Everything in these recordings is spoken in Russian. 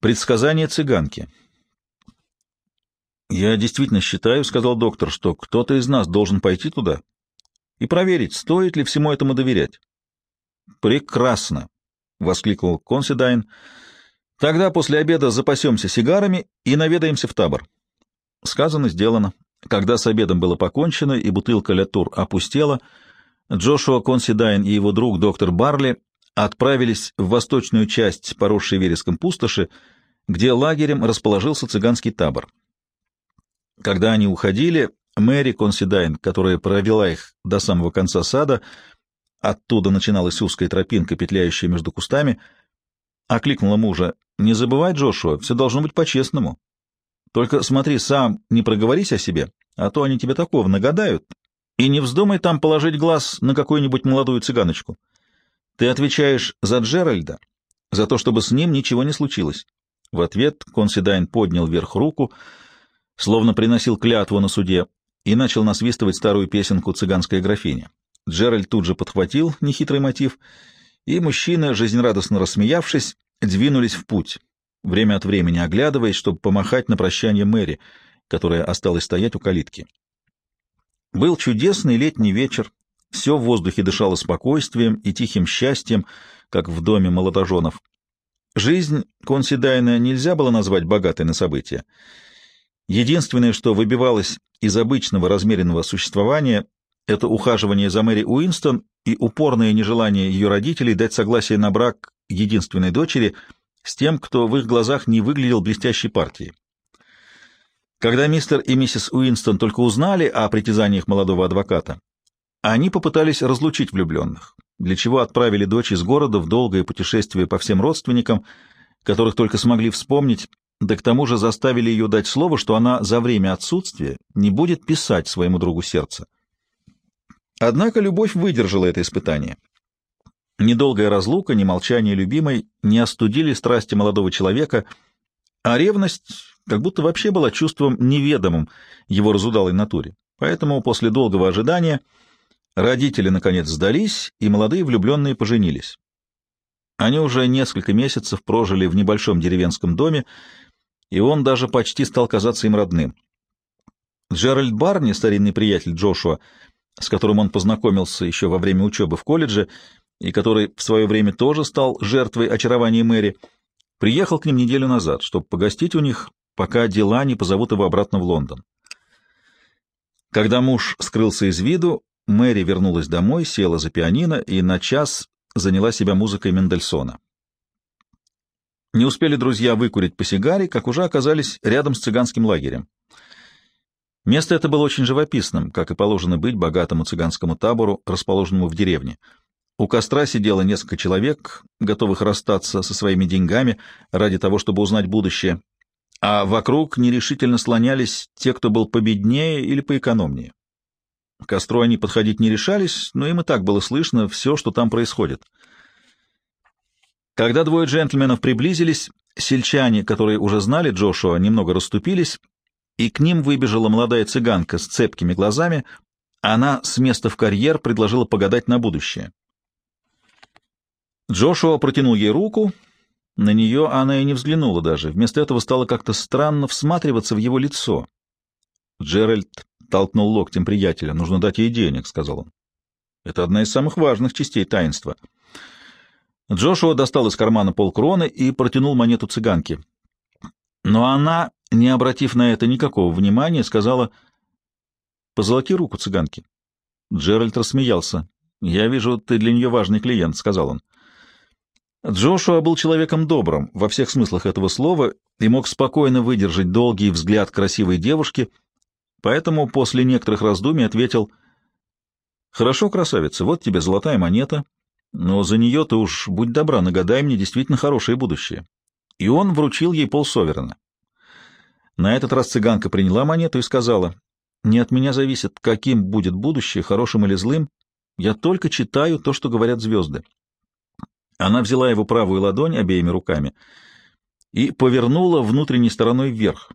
Предсказание цыганки. «Я действительно считаю, — сказал доктор, — что кто-то из нас должен пойти туда и проверить, стоит ли всему этому доверять». «Прекрасно!» — воскликнул Консидайн. «Тогда после обеда запасемся сигарами и наведаемся в табор». Сказано, сделано. Когда с обедом было покончено и бутылка Лятур опустела, Джошуа Консидайн и его друг доктор Барли отправились в восточную часть поросшей вереском пустоши, где лагерем расположился цыганский табор. Когда они уходили, Мэри Консидайн, которая провела их до самого конца сада, оттуда начиналась узкая тропинка, петляющая между кустами, окликнула мужа. «Не забывай, Джошуа, все должно быть по-честному. Только смотри, сам не проговорись о себе, а то они тебе такого нагадают, и не вздумай там положить глаз на какую-нибудь молодую цыганочку. Ты отвечаешь за Джеральда, за то, чтобы с ним ничего не случилось. В ответ Консидайн поднял вверх руку, словно приносил клятву на суде, и начал насвистывать старую песенку «Цыганская графиня». Джеральд тут же подхватил нехитрый мотив, и мужчины, жизнерадостно рассмеявшись, двинулись в путь, время от времени оглядываясь, чтобы помахать на прощание Мэри, которая осталась стоять у калитки. Был чудесный летний вечер, все в воздухе дышало спокойствием и тихим счастьем, как в доме молодоженов. Жизнь Консидайна нельзя было назвать богатой на события. Единственное, что выбивалось из обычного размеренного существования, это ухаживание за Мэри Уинстон и упорное нежелание ее родителей дать согласие на брак единственной дочери с тем, кто в их глазах не выглядел блестящей партией. Когда мистер и миссис Уинстон только узнали о притязаниях молодого адвоката, они попытались разлучить влюбленных, для чего отправили дочь из города в долгое путешествие по всем родственникам, которых только смогли вспомнить, да к тому же заставили ее дать слово, что она за время отсутствия не будет писать своему другу сердца. Однако любовь выдержала это испытание. Недолгая разлука, ни молчание любимой не остудили страсти молодого человека, а ревность как будто вообще была чувством неведомым его разудалой натуре. Поэтому после долгого ожидания Родители, наконец, сдались, и молодые влюбленные поженились. Они уже несколько месяцев прожили в небольшом деревенском доме, и он даже почти стал казаться им родным. Джеральд Барни, старинный приятель Джошуа, с которым он познакомился еще во время учебы в колледже, и который в свое время тоже стал жертвой очарования Мэри, приехал к ним неделю назад, чтобы погостить у них, пока дела не позовут его обратно в Лондон. Когда муж скрылся из виду, Мэри вернулась домой, села за пианино и на час заняла себя музыкой Мендельсона. Не успели друзья выкурить по сигаре, как уже оказались рядом с цыганским лагерем. Место это было очень живописным, как и положено быть богатому цыганскому табору, расположенному в деревне. У костра сидело несколько человек, готовых расстаться со своими деньгами ради того, чтобы узнать будущее, а вокруг нерешительно слонялись те, кто был победнее или поэкономнее. К костру они подходить не решались, но им и так было слышно все, что там происходит. Когда двое джентльменов приблизились, сельчане, которые уже знали Джошуа, немного расступились, и к ним выбежала молодая цыганка с цепкими глазами. Она с места в карьер предложила погадать на будущее. Джошуа протянул ей руку. На нее она и не взглянула даже. Вместо этого стала как-то странно всматриваться в его лицо. Джеральд толкнул локтем приятеля. «Нужно дать ей денег», — сказал он. «Это одна из самых важных частей таинства». Джошуа достал из кармана полкроны и протянул монету цыганке. Но она, не обратив на это никакого внимания, сказала «Позолоти руку цыганки». Джеральд рассмеялся. «Я вижу, ты для нее важный клиент», — сказал он. Джошуа был человеком добрым во всех смыслах этого слова и мог спокойно выдержать долгий взгляд красивой девушки — Поэтому после некоторых раздумий ответил, «Хорошо, красавица, вот тебе золотая монета, но за нее ты уж, будь добра, нагадай мне действительно хорошее будущее». И он вручил ей полсоверена. На этот раз цыганка приняла монету и сказала, «Не от меня зависит, каким будет будущее, хорошим или злым. Я только читаю то, что говорят звезды». Она взяла его правую ладонь обеими руками и повернула внутренней стороной вверх,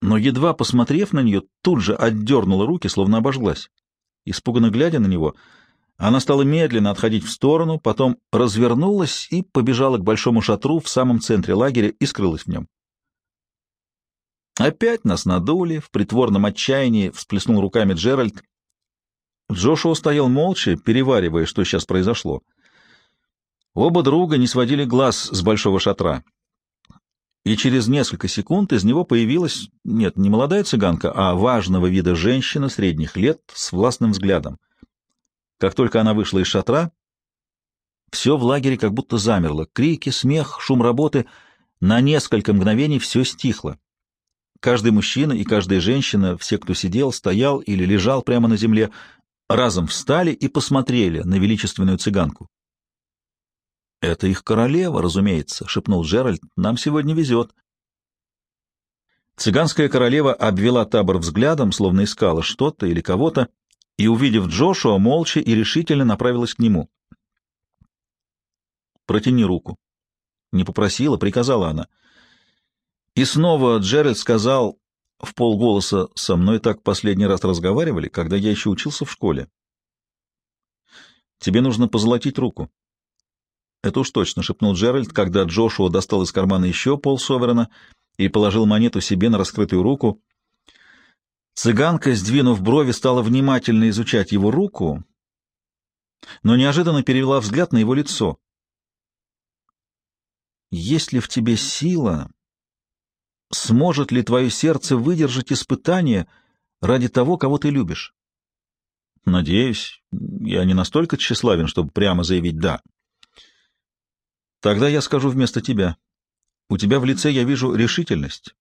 но, едва посмотрев на нее, тут же отдернула руки, словно обожглась. Испуганно глядя на него, Она стала медленно отходить в сторону, потом развернулась и побежала к большому шатру в самом центре лагеря и скрылась в нем. Опять нас надули, в притворном отчаянии всплеснул руками Джеральд. Джошуа стоял молча, переваривая, что сейчас произошло. Оба друга не сводили глаз с большого шатра. И через несколько секунд из него появилась, нет, не молодая цыганка, а важного вида женщина средних лет с властным взглядом. Как только она вышла из шатра, все в лагере как будто замерло. Крики, смех, шум работы. На несколько мгновений все стихло. Каждый мужчина и каждая женщина, все, кто сидел, стоял или лежал прямо на земле, разом встали и посмотрели на величественную цыганку. «Это их королева, разумеется», — шепнул Джеральд. «Нам сегодня везет». Цыганская королева обвела табор взглядом, словно искала что-то или кого-то, и, увидев Джошуа, молча и решительно направилась к нему. «Протяни руку». Не попросила, приказала она. И снова Джеральд сказал в полголоса, «Со мной так последний раз разговаривали, когда я еще учился в школе. Тебе нужно позолотить руку». «Это уж точно», — шепнул Джеральд, когда Джошуа достал из кармана еще пол Соверена и положил монету себе на раскрытую руку. Цыганка, сдвинув брови, стала внимательно изучать его руку, но неожиданно перевела взгляд на его лицо. «Есть ли в тебе сила? Сможет ли твое сердце выдержать испытание ради того, кого ты любишь?» «Надеюсь, я не настолько тщеславен, чтобы прямо заявить «да». Тогда я скажу вместо тебя. У тебя в лице я вижу решительность,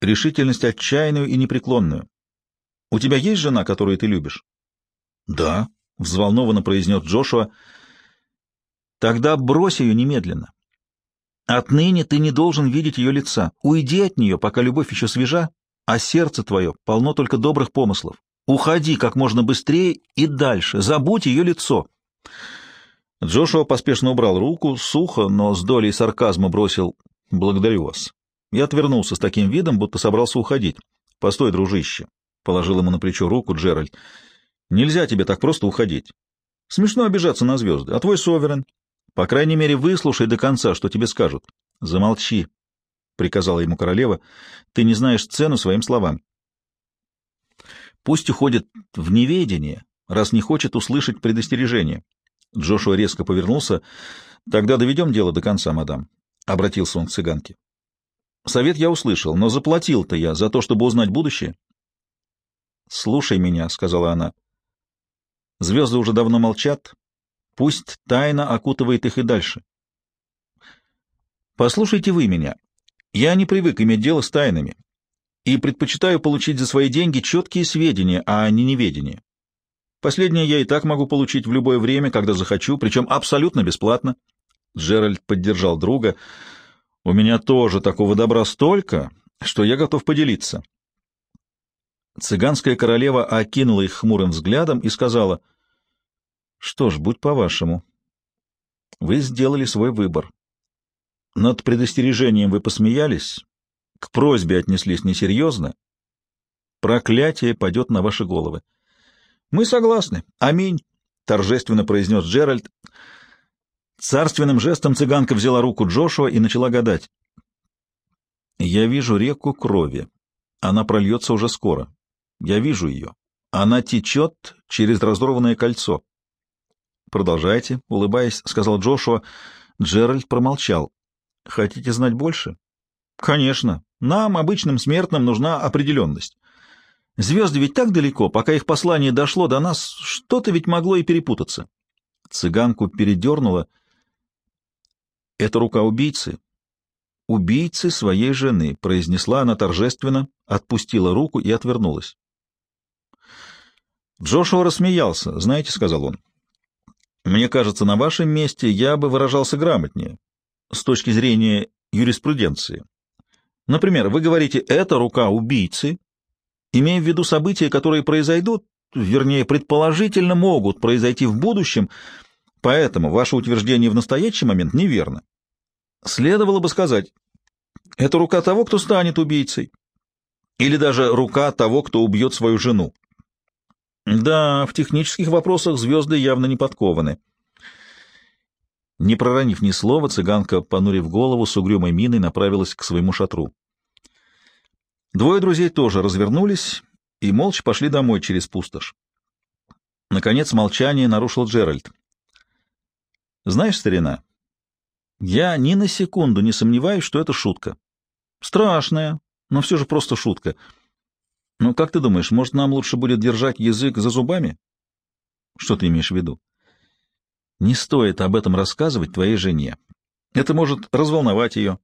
решительность отчаянную и непреклонную. У тебя есть жена, которую ты любишь? — Да, — взволнованно произнес Джошуа. — Тогда брось ее немедленно. Отныне ты не должен видеть ее лица. Уйди от нее, пока любовь еще свежа, а сердце твое полно только добрых помыслов. Уходи как можно быстрее и дальше. Забудь ее лицо. Джошуа поспешно убрал руку, сухо, но с долей сарказма бросил «Благодарю вас». Я отвернулся с таким видом, будто собрался уходить. «Постой, дружище», — положил ему на плечо руку Джеральд. «Нельзя тебе так просто уходить. Смешно обижаться на звезды. А твой Соверен? По крайней мере, выслушай до конца, что тебе скажут». «Замолчи», — приказала ему королева. «Ты не знаешь цену своим словам». «Пусть уходит в неведение, раз не хочет услышать предостережение». Джошуа резко повернулся. «Тогда доведем дело до конца, мадам», — обратился он к цыганке. «Совет я услышал, но заплатил-то я за то, чтобы узнать будущее». «Слушай меня», — сказала она. «Звезды уже давно молчат. Пусть тайна окутывает их и дальше. Послушайте вы меня. Я не привык иметь дело с тайнами и предпочитаю получить за свои деньги четкие сведения, а не неведение. Последнее я и так могу получить в любое время, когда захочу, причем абсолютно бесплатно. Джеральд поддержал друга. У меня тоже такого добра столько, что я готов поделиться. Цыганская королева окинула их хмурым взглядом и сказала, «Что ж, будь по-вашему. Вы сделали свой выбор. Над предостережением вы посмеялись, к просьбе отнеслись несерьезно. Проклятие падет на ваши головы». «Мы согласны. Аминь», — торжественно произнес Джеральд. Царственным жестом цыганка взяла руку Джошуа и начала гадать. «Я вижу реку крови. Она прольется уже скоро. Я вижу ее. Она течет через разорванное кольцо. Продолжайте, улыбаясь, сказал Джошуа. Джеральд промолчал. Хотите знать больше? Конечно. Нам, обычным смертным, нужна определенность. Звезды ведь так далеко, пока их послание дошло до нас, что-то ведь могло и перепутаться. Цыганку передернула. Это рука убийцы, убийцы своей жены, произнесла она торжественно, отпустила руку и отвернулась. Джошуа рассмеялся. «Знаете, — сказал он, — мне кажется, на вашем месте я бы выражался грамотнее, с точки зрения юриспруденции. Например, вы говорите «это рука убийцы», имея в виду события, которые произойдут, вернее, предположительно могут произойти в будущем, поэтому ваше утверждение в настоящий момент неверно. Следовало бы сказать, это рука того, кто станет убийцей, или даже рука того, кто убьет свою жену. Да, в технических вопросах звезды явно не подкованы. Не проронив ни слова, цыганка, понурив голову, с угрюмой миной направилась к своему шатру. Двое друзей тоже развернулись и молча пошли домой через пустошь. Наконец молчание нарушил Джеральд. «Знаешь, старина, я ни на секунду не сомневаюсь, что это шутка. Страшная, но все же просто шутка. Ну, как ты думаешь, может, нам лучше будет держать язык за зубами? Что ты имеешь в виду? Не стоит об этом рассказывать твоей жене. Это может разволновать ее.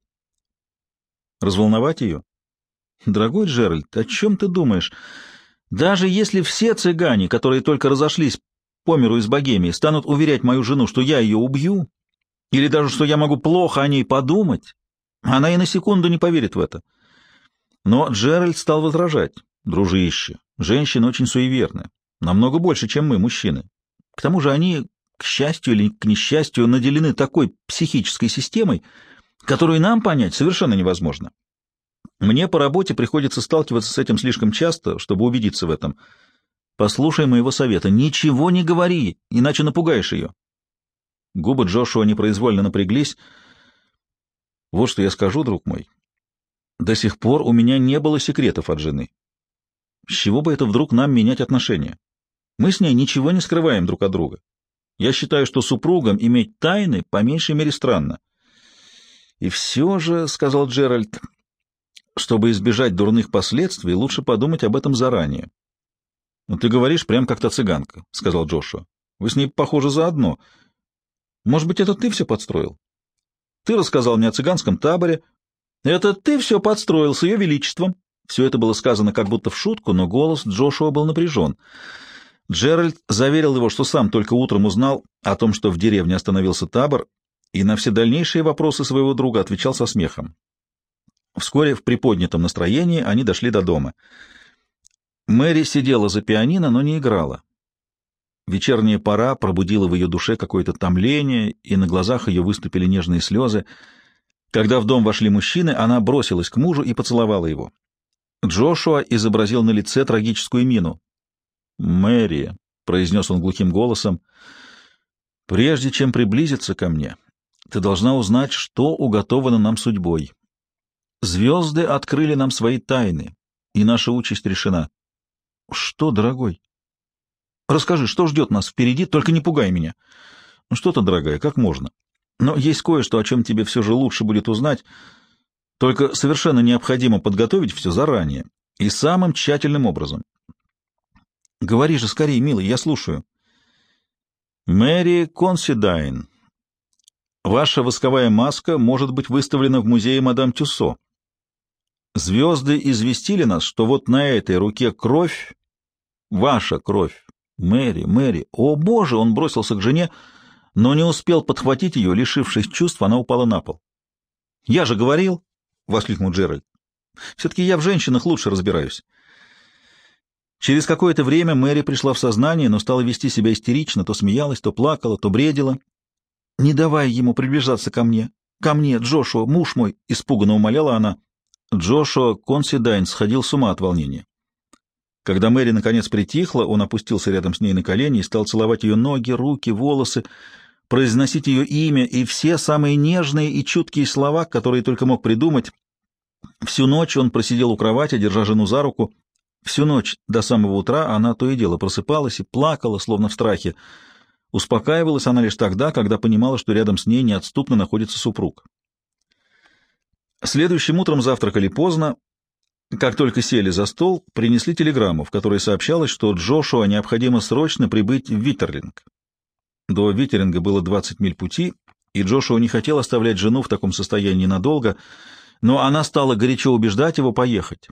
Разволновать ее? Дорогой Джеральд, о чем ты думаешь? Даже если все цыгане, которые только разошлись по миру из Богемии, станут уверять мою жену, что я ее убью, или даже что я могу плохо о ней подумать, она и на секунду не поверит в это. Но Джеральд стал возражать. Дружище, женщины очень суеверны, намного больше, чем мы, мужчины. К тому же они, к счастью или к несчастью, наделены такой психической системой, которую нам понять совершенно невозможно. Мне по работе приходится сталкиваться с этим слишком часто, чтобы убедиться в этом. Послушай моего совета. Ничего не говори, иначе напугаешь ее. Губы Джошуа непроизвольно напряглись. Вот что я скажу, друг мой. До сих пор у меня не было секретов от жены. С чего бы это вдруг нам менять отношения? Мы с ней ничего не скрываем друг от друга. Я считаю, что супругам иметь тайны по меньшей мере странно. И все же, — сказал Джеральд, чтобы избежать дурных последствий, лучше подумать об этом заранее. — Ну, ты говоришь прям как то цыганка, — сказал Джошуа. — Вы с ней, похоже, заодно. Может быть, это ты все подстроил? Ты рассказал мне о цыганском таборе. Это ты все подстроил с ее величеством. Все это было сказано как будто в шутку, но голос Джошуа был напряжен. Джеральд заверил его, что сам только утром узнал о том, что в деревне остановился табор, и на все дальнейшие вопросы своего друга отвечал со смехом. Вскоре в приподнятом настроении они дошли до дома. Мэри сидела за пианино, но не играла. Вечерняя пора пробудила в ее душе какое-то томление, и на глазах ее выступили нежные слезы. Когда в дом вошли мужчины, она бросилась к мужу и поцеловала его. Джошуа изобразил на лице трагическую мину. «Мэри», — произнес он глухим голосом, — «прежде чем приблизиться ко мне, ты должна узнать, что уготовано нам судьбой. Звезды открыли нам свои тайны, и наша участь решена. Что, дорогой? Расскажи, что ждет нас впереди, только не пугай меня. Ну что-то, дорогая, как можно? Но есть кое-что, о чем тебе все же лучше будет узнать. Только совершенно необходимо подготовить все заранее и самым тщательным образом. Говори же скорее, милый, я слушаю. Мэри Консидайн, ваша восковая маска может быть выставлена в музее мадам Тюссо. Звезды известили нас, что вот на этой руке кровь, ваша кровь. Мэри, Мэри, о боже, он бросился к жене, но не успел подхватить ее, лишившись чувств, она упала на пол. «Я же говорил!» — воскликнул Джеральд. «Все-таки я в женщинах лучше разбираюсь». Через какое-то время Мэри пришла в сознание, но стала вести себя истерично, то смеялась, то плакала, то бредила. «Не давай ему приближаться ко мне! Ко мне, Джошуа, муж мой!» — испуганно умоляла она. Джошуа Консидайн сходил с ума от волнения. Когда Мэри наконец притихла, он опустился рядом с ней на колени и стал целовать ее ноги, руки, волосы, произносить ее имя и все самые нежные и чуткие слова, которые только мог придумать. Всю ночь он просидел у кровати, держа жену за руку. Всю ночь до самого утра она то и дело просыпалась и плакала, словно в страхе. Успокаивалась она лишь тогда, когда понимала, что рядом с ней неотступно находится супруг. Следующим утром завтракали поздно. Как только сели за стол, принесли телеграмму, в которой сообщалось, что Джошуа необходимо срочно прибыть в Виттерлинг. До Виттеринга было 20 миль пути, и Джошуа не хотел оставлять жену в таком состоянии надолго, но она стала горячо убеждать его поехать.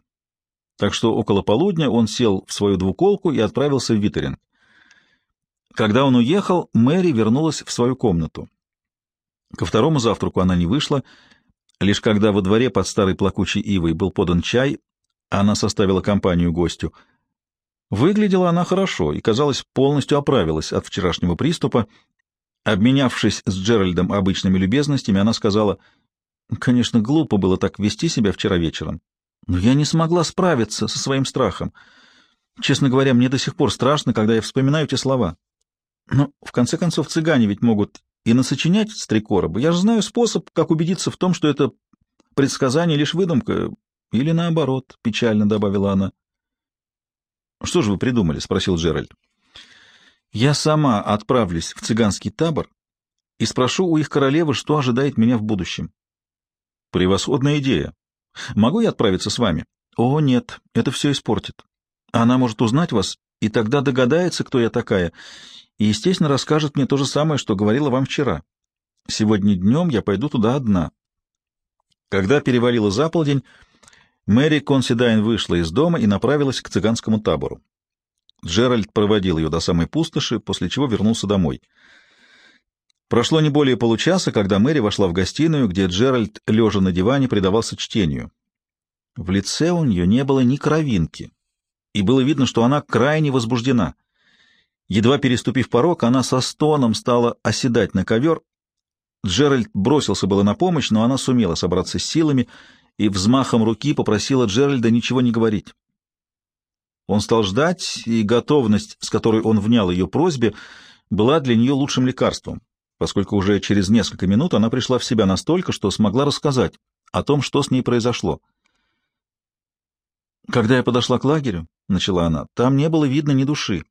Так что около полудня он сел в свою двуколку и отправился в Виттеринг. Когда он уехал, Мэри вернулась в свою комнату. Ко второму завтраку она не вышла, Лишь когда во дворе под старой плакучей ивой был подан чай, она составила компанию гостю. Выглядела она хорошо и, казалось, полностью оправилась от вчерашнего приступа. Обменявшись с Джеральдом обычными любезностями, она сказала, «Конечно, глупо было так вести себя вчера вечером, но я не смогла справиться со своим страхом. Честно говоря, мне до сих пор страшно, когда я вспоминаю эти слова. Но, в конце концов, цыгане ведь могут и насочинять с три короба. Я же знаю способ, как убедиться в том, что это предсказание лишь выдумка, или наоборот, — печально добавила она. — Что же вы придумали? — спросил Джеральд. — Я сама отправлюсь в цыганский табор и спрошу у их королевы, что ожидает меня в будущем. — Превосходная идея. Могу я отправиться с вами? — О, нет, это все испортит. Она может узнать вас, и тогда догадается, кто я такая, и, естественно, расскажет мне то же самое, что говорила вам вчера. Сегодня днем я пойду туда одна. Когда перевалило за полдень, Мэри Консидайн вышла из дома и направилась к цыганскому табору. Джеральд проводил ее до самой пустоши, после чего вернулся домой. Прошло не более получаса, когда Мэри вошла в гостиную, где Джеральд, лежа на диване, предавался чтению. В лице у нее не было ни кровинки, и было видно, что она крайне возбуждена — Едва переступив порог, она со стоном стала оседать на ковер. Джеральд бросился было на помощь, но она сумела собраться с силами и взмахом руки попросила Джеральда ничего не говорить. Он стал ждать, и готовность, с которой он внял ее просьбе, была для нее лучшим лекарством, поскольку уже через несколько минут она пришла в себя настолько, что смогла рассказать о том, что с ней произошло. «Когда я подошла к лагерю, — начала она, — там не было видно ни души.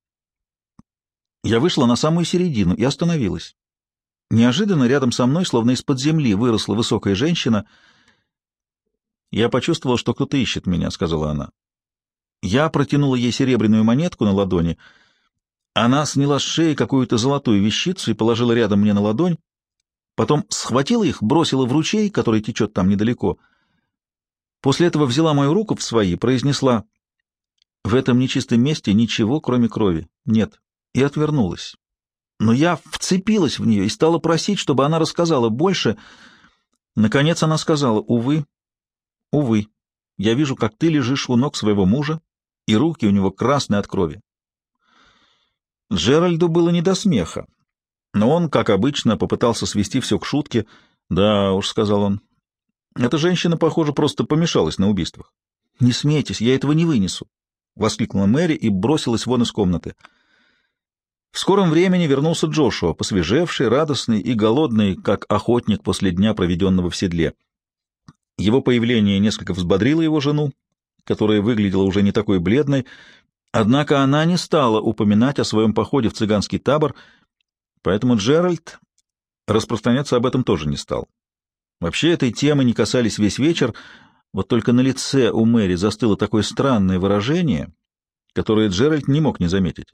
Я вышла на самую середину и остановилась. Неожиданно рядом со мной, словно из-под земли, выросла высокая женщина. «Я почувствовала, что кто-то ищет меня», — сказала она. Я протянула ей серебряную монетку на ладони. Она сняла с шеи какую-то золотую вещицу и положила рядом мне на ладонь. Потом схватила их, бросила в ручей, который течет там недалеко. После этого взяла мою руку в свои произнесла, «В этом нечистом месте ничего, кроме крови, нет» и отвернулась. Но я вцепилась в нее и стала просить, чтобы она рассказала больше. Наконец она сказала, «Увы, увы, я вижу, как ты лежишь у ног своего мужа, и руки у него красные от крови». Джеральду было не до смеха, но он, как обычно, попытался свести все к шутке. «Да уж», — сказал он, — «эта женщина, похоже, просто помешалась на убийствах». «Не смейтесь, я этого не вынесу», — воскликнула Мэри и бросилась вон из комнаты. В скором времени вернулся Джошуа, посвежевший, радостный и голодный, как охотник после дня, проведенного в седле. Его появление несколько взбодрило его жену, которая выглядела уже не такой бледной, однако она не стала упоминать о своем походе в цыганский табор, поэтому Джеральд распространяться об этом тоже не стал. Вообще этой темы не касались весь вечер, вот только на лице у Мэри застыло такое странное выражение, которое Джеральд не мог не заметить.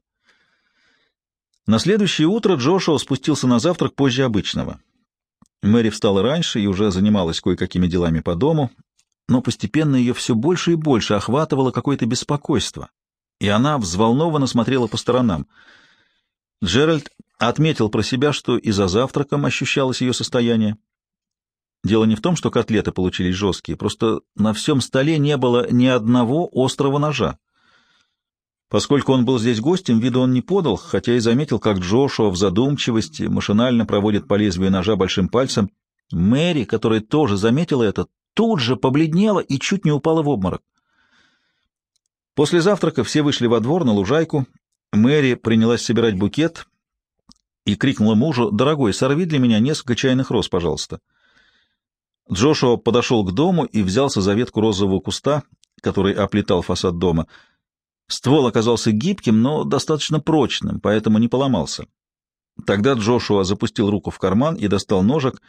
На следующее утро Джошуа спустился на завтрак позже обычного. Мэри встала раньше и уже занималась кое-какими делами по дому, но постепенно ее все больше и больше охватывало какое-то беспокойство, и она взволнованно смотрела по сторонам. Джеральд отметил про себя, что и за завтраком ощущалось ее состояние. Дело не в том, что котлеты получились жесткие, просто на всем столе не было ни одного острого ножа. Поскольку он был здесь гостем, виду он не подал, хотя и заметил, как Джошуа в задумчивости машинально проводит по лезвию ножа большим пальцем. Мэри, которая тоже заметила это, тут же побледнела и чуть не упала в обморок. После завтрака все вышли во двор на лужайку. Мэри принялась собирать букет и крикнула мужу, «Дорогой, сорви для меня несколько чайных роз, пожалуйста». Джошуа подошел к дому и взялся за ветку розового куста, который оплетал фасад дома — Ствол оказался гибким, но достаточно прочным, поэтому не поломался. Тогда Джошуа запустил руку в карман и достал ножик,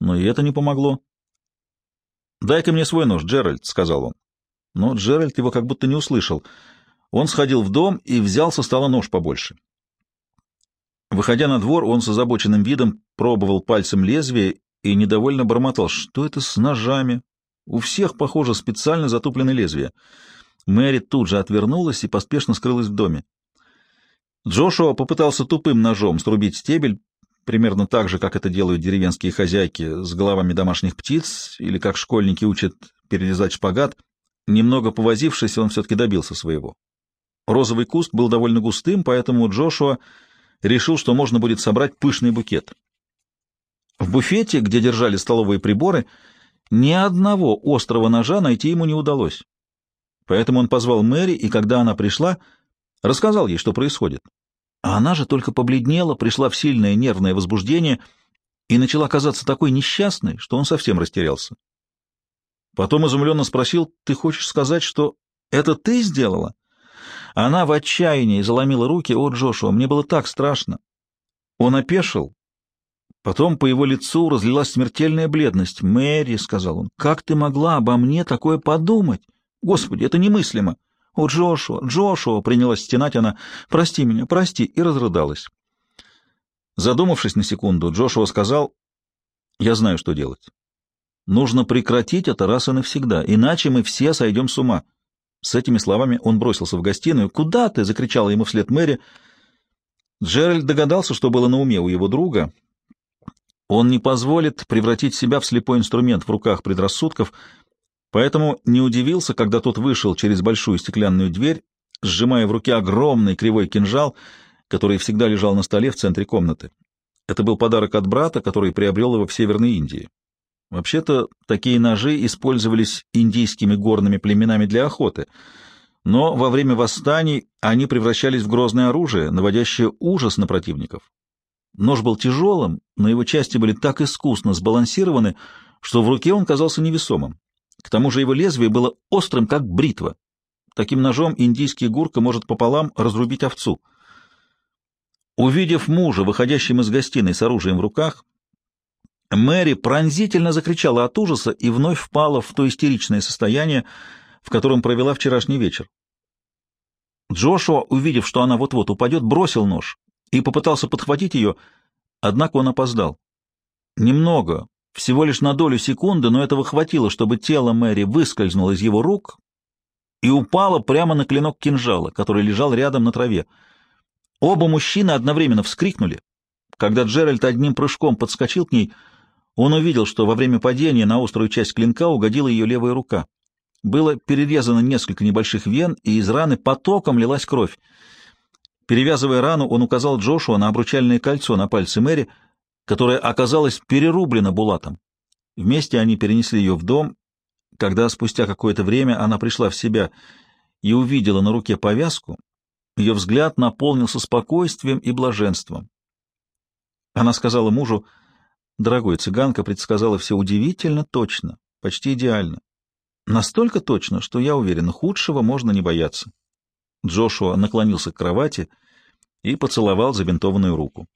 но и это не помогло. «Дай-ка мне свой нож, Джеральд», — сказал он. Но Джеральд его как будто не услышал. Он сходил в дом и взял со стола нож побольше. Выходя на двор, он с озабоченным видом пробовал пальцем лезвие и недовольно бормотал. «Что это с ножами? У всех, похоже, специально затуплены лезвия». Мэри тут же отвернулась и поспешно скрылась в доме. Джошуа попытался тупым ножом срубить стебель, примерно так же, как это делают деревенские хозяйки с головами домашних птиц, или как школьники учат перерезать шпагат. Немного повозившись, он все-таки добился своего. Розовый куст был довольно густым, поэтому Джошуа решил, что можно будет собрать пышный букет. В буфете, где держали столовые приборы, ни одного острого ножа найти ему не удалось. Поэтому он позвал Мэри, и когда она пришла, рассказал ей, что происходит. А она же только побледнела, пришла в сильное нервное возбуждение и начала казаться такой несчастной, что он совсем растерялся. Потом изумленно спросил, «Ты хочешь сказать, что это ты сделала?» Она в отчаянии заломила руки, «О, Джошуа, мне было так страшно!» Он опешил. Потом по его лицу разлилась смертельная бледность. «Мэри», — сказал он, — «как ты могла обо мне такое подумать? Господи, это немыслимо!» «О, Джошуа, Джошуа!» — принялась стенать она. «Прости меня, прости!» и разрыдалась. Задумавшись на секунду, Джошуа сказал, «Я знаю, что делать. Нужно прекратить это раз и навсегда, иначе мы все сойдем с ума». С этими словами он бросился в гостиную. «Куда ты?» — закричала ему вслед Мэри. Джеральд догадался, что было на уме у его друга. Он не позволит превратить себя в слепой инструмент в руках предрассудков — Поэтому не удивился, когда тот вышел через большую стеклянную дверь, сжимая в руке огромный кривой кинжал, который всегда лежал на столе в центре комнаты. Это был подарок от брата, который приобрел его в Северной Индии. Вообще-то такие ножи использовались индийскими горными племенами для охоты, но во время восстаний они превращались в грозное оружие, наводящее ужас на противников. Нож был тяжелым, но его части были так искусно сбалансированы, что в руке он казался невесомым. К тому же его лезвие было острым, как бритва. Таким ножом индийский гурка может пополам разрубить овцу. Увидев мужа, выходящим из гостиной с оружием в руках, Мэри пронзительно закричала от ужаса и вновь впала в то истеричное состояние, в котором провела вчерашний вечер. Джошуа, увидев, что она вот-вот упадет, бросил нож и попытался подхватить ее, однако он опоздал. Немного, всего лишь на долю секунды, но этого хватило, чтобы тело Мэри выскользнуло из его рук и упало прямо на клинок кинжала, который лежал рядом на траве. Оба мужчины одновременно вскрикнули. Когда Джеральд одним прыжком подскочил к ней, он увидел, что во время падения на острую часть клинка угодила ее левая рука. Было перерезано несколько небольших вен, и из раны потоком лилась кровь. Перевязывая рану, он указал Джошуа на обручальное кольцо на пальце Мэри — которая оказалась перерублена Булатом. Вместе они перенесли ее в дом. Когда спустя какое-то время она пришла в себя и увидела на руке повязку, ее взгляд наполнился спокойствием и блаженством. Она сказала мужу, «Дорогой, цыганка предсказала все удивительно точно, почти идеально. Настолько точно, что, я уверен, худшего можно не бояться». Джошуа наклонился к кровати и поцеловал забинтованную руку.